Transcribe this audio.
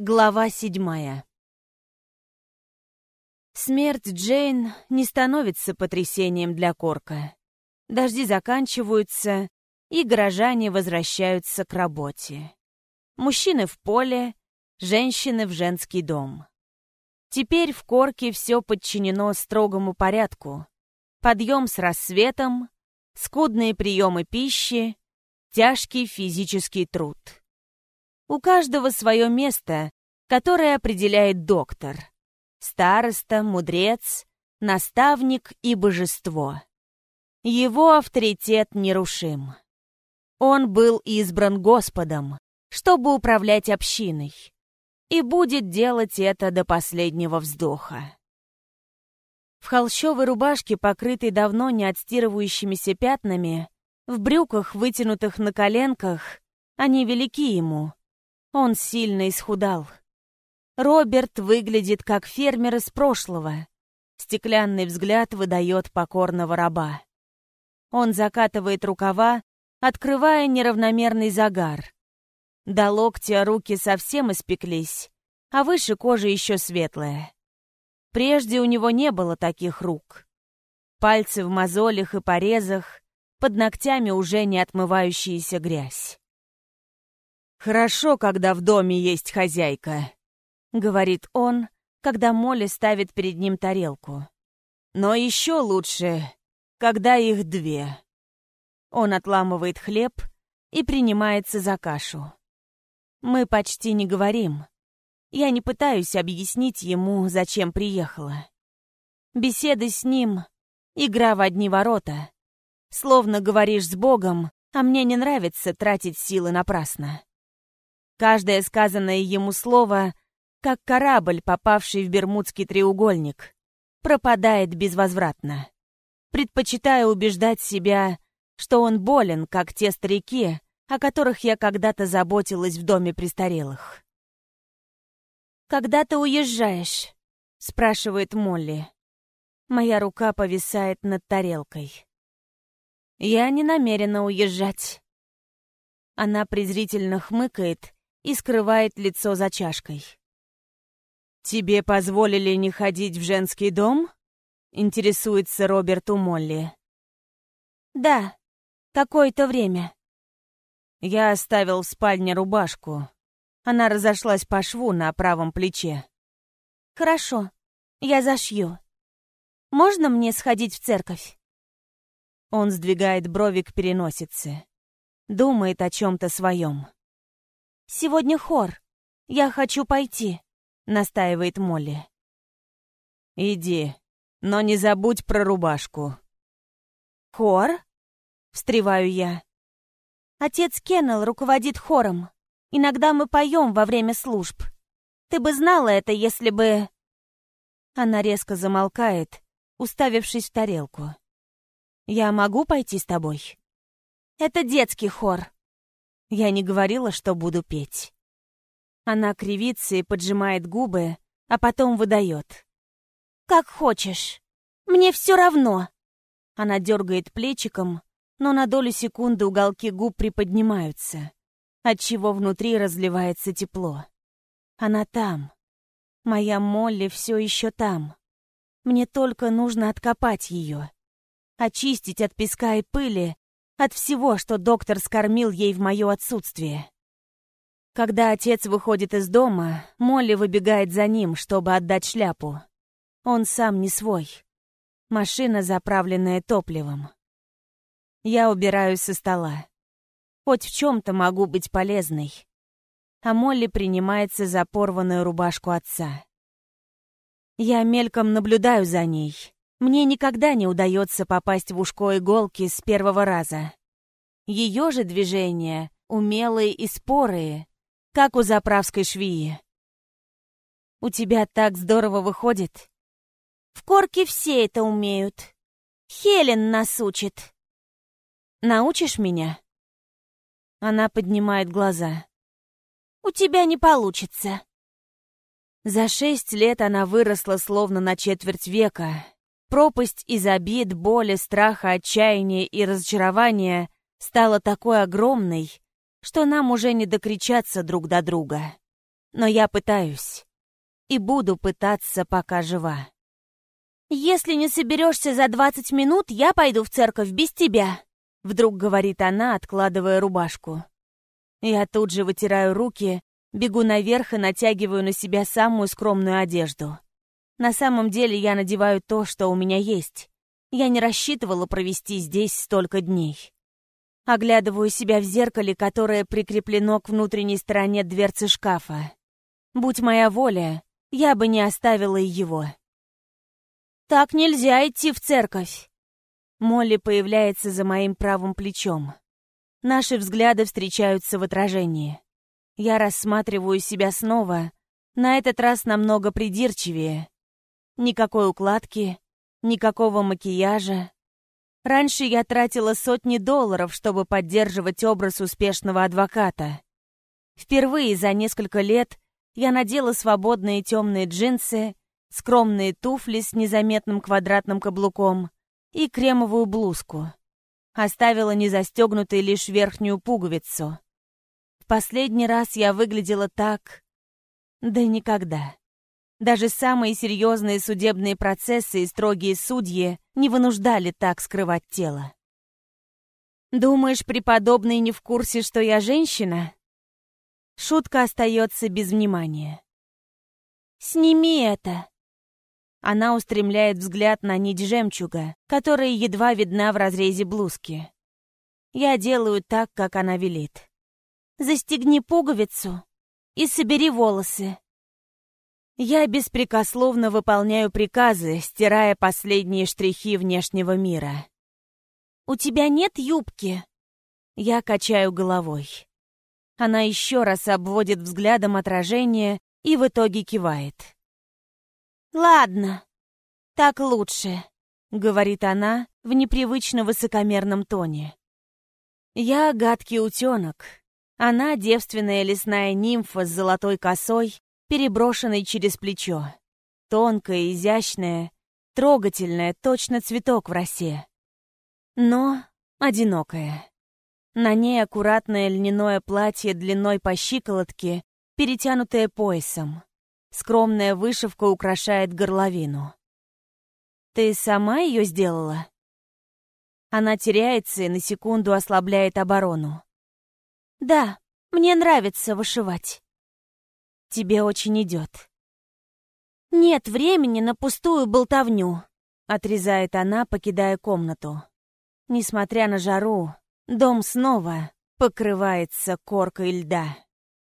Глава седьмая Смерть Джейн не становится потрясением для Корка. Дожди заканчиваются, и горожане возвращаются к работе. Мужчины в поле, женщины в женский дом. Теперь в Корке все подчинено строгому порядку. Подъем с рассветом, скудные приемы пищи, тяжкий физический труд. У каждого свое место, которое определяет доктор. Староста, мудрец, наставник и божество. Его авторитет нерушим. Он был избран Господом, чтобы управлять общиной, и будет делать это до последнего вздоха. В холщовой рубашке, покрытой давно не отстирывающимися пятнами, в брюках, вытянутых на коленках, они велики ему. Он сильно исхудал. Роберт выглядит как фермер из прошлого. Стеклянный взгляд выдает покорного раба. Он закатывает рукава, открывая неравномерный загар. До локтя руки совсем испеклись, а выше кожа еще светлая. Прежде у него не было таких рук. Пальцы в мозолях и порезах, под ногтями уже не отмывающаяся грязь. «Хорошо, когда в доме есть хозяйка», — говорит он, когда Молли ставит перед ним тарелку. «Но еще лучше, когда их две». Он отламывает хлеб и принимается за кашу. Мы почти не говорим. Я не пытаюсь объяснить ему, зачем приехала. Беседы с ним — игра в одни ворота. Словно говоришь с Богом, а мне не нравится тратить силы напрасно. Каждое сказанное ему слово — как корабль, попавший в Бермудский треугольник, пропадает безвозвратно. Предпочитаю убеждать себя, что он болен, как те старики, о которых я когда-то заботилась в доме престарелых. «Когда ты уезжаешь?» — спрашивает Молли. Моя рука повисает над тарелкой. «Я не намерена уезжать». Она презрительно хмыкает и скрывает лицо за чашкой. «Тебе позволили не ходить в женский дом?» — интересуется Роберт у Молли. «Да, какое-то время». Я оставил в спальне рубашку. Она разошлась по шву на правом плече. «Хорошо, я зашью. Можно мне сходить в церковь?» Он сдвигает брови к переносице. Думает о чем-то своем. «Сегодня хор. Я хочу пойти», — настаивает Молли. «Иди, но не забудь про рубашку». «Хор?» — встреваю я. Отец Кеннел руководит хором. Иногда мы поем во время служб. Ты бы знала это, если бы...» Она резко замолкает, уставившись в тарелку. «Я могу пойти с тобой?» «Это детский хор». Я не говорила, что буду петь. Она кривится и поджимает губы, а потом выдает. «Как хочешь. Мне все равно». Она дергает плечиком, но на долю секунды уголки губ приподнимаются, отчего внутри разливается тепло. Она там. Моя Молли все еще там. Мне только нужно откопать ее. Очистить от песка и пыли, от всего, что доктор скормил ей в мое отсутствие. Когда отец выходит из дома, Молли выбегает за ним, чтобы отдать шляпу. Он сам не свой. Машина, заправленная топливом. Я убираюсь со стола. Хоть в чем-то могу быть полезной. А Молли принимается за порванную рубашку отца. Я мельком наблюдаю за ней. Мне никогда не удается попасть в ушко иголки с первого раза. Ее же движения умелые и спорые, как у заправской швеи. «У тебя так здорово выходит». «В корке все это умеют. Хелен нас учит», Научишь меня?» Она поднимает глаза. «У тебя не получится». За шесть лет она выросла словно на четверть века. Пропасть из обид, боли, страха, отчаяния и разочарования стала такой огромной, что нам уже не докричаться друг до друга. Но я пытаюсь. И буду пытаться, пока жива. «Если не соберешься за двадцать минут, я пойду в церковь без тебя», вдруг говорит она, откладывая рубашку. Я тут же вытираю руки, бегу наверх и натягиваю на себя самую скромную одежду. На самом деле я надеваю то, что у меня есть. Я не рассчитывала провести здесь столько дней. Оглядываю себя в зеркале, которое прикреплено к внутренней стороне дверцы шкафа. Будь моя воля, я бы не оставила его. «Так нельзя идти в церковь!» Молли появляется за моим правым плечом. Наши взгляды встречаются в отражении. Я рассматриваю себя снова, на этот раз намного придирчивее. Никакой укладки, никакого макияжа. Раньше я тратила сотни долларов, чтобы поддерживать образ успешного адвоката. Впервые за несколько лет я надела свободные темные джинсы, скромные туфли с незаметным квадратным каблуком и кремовую блузку. Оставила незастегнутой лишь верхнюю пуговицу. В последний раз я выглядела так... Да никогда. Даже самые серьезные судебные процессы и строгие судьи не вынуждали так скрывать тело. «Думаешь, преподобный не в курсе, что я женщина?» Шутка остается без внимания. «Сними это!» Она устремляет взгляд на нить жемчуга, которая едва видна в разрезе блузки. Я делаю так, как она велит. «Застегни пуговицу и собери волосы». Я беспрекословно выполняю приказы, стирая последние штрихи внешнего мира. «У тебя нет юбки?» Я качаю головой. Она еще раз обводит взглядом отражение и в итоге кивает. «Ладно, так лучше», — говорит она в непривычно высокомерном тоне. «Я гадкий утенок. Она девственная лесная нимфа с золотой косой, переброшенной через плечо. Тонкая, изящная, трогательная, точно цветок в росе. Но одинокая. На ней аккуратное льняное платье длиной по щиколотке, перетянутое поясом. Скромная вышивка украшает горловину. «Ты сама ее сделала?» Она теряется и на секунду ослабляет оборону. «Да, мне нравится вышивать». «Тебе очень идет». «Нет времени на пустую болтовню», — отрезает она, покидая комнату. Несмотря на жару, Дом снова покрывается коркой льда.